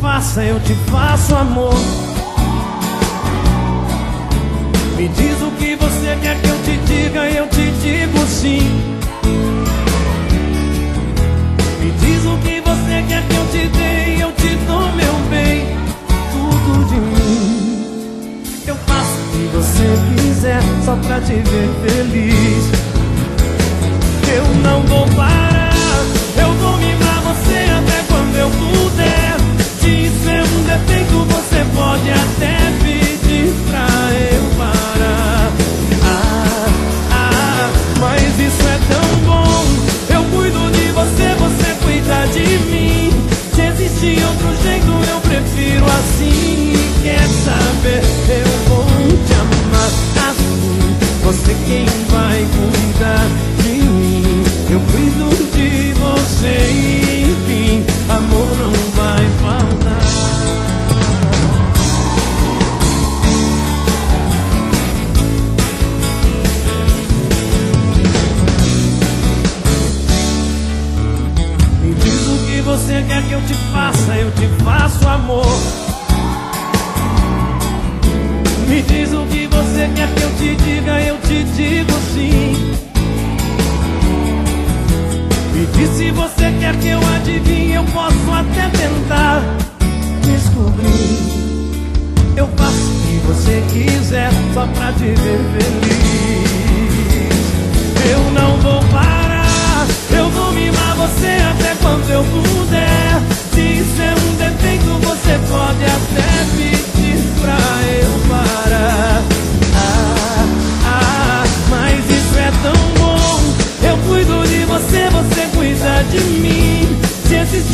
faça, eu te faço amor. Me diz o que você quer que eu te diga, eu te digo sim. Me diz o que você quer que eu te dê, eu te dou meu bem, tudo de mim. Eu faço o que você quiser, só pra te ver feliz. Você quer que eu te faça, eu te faço amor. Me diz o que você quer que eu te diga, eu te digo sim. Me diz se você quer que eu adivinhe, eu posso até tentar descobrir. Eu faço o que você quiser, só pra te ver feliz. Eu não vou parar, eu vou mimar você até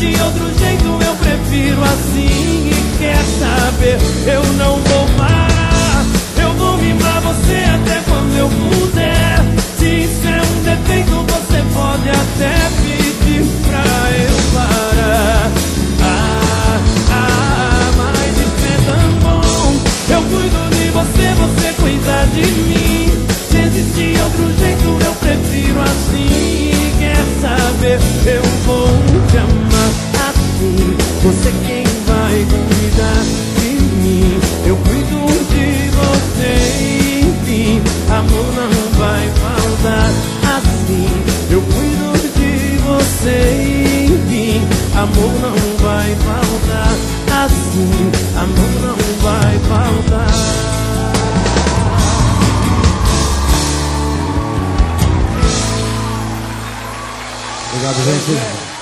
Existir outro jeito, eu prefiro assim. E quer saber? Eu não vou parar. Eu vou mimar você até quando eu puder. Se isso é um defeito, você pode até pedir pra eu parar. Ah, ah, mas isso é tão bom. Eu cuido de você, você cuida de mim. Se existir outro jeito, eu prefiro assim. Amor não vai faltar assim. Amor não vai faltar. Obrigado, gente.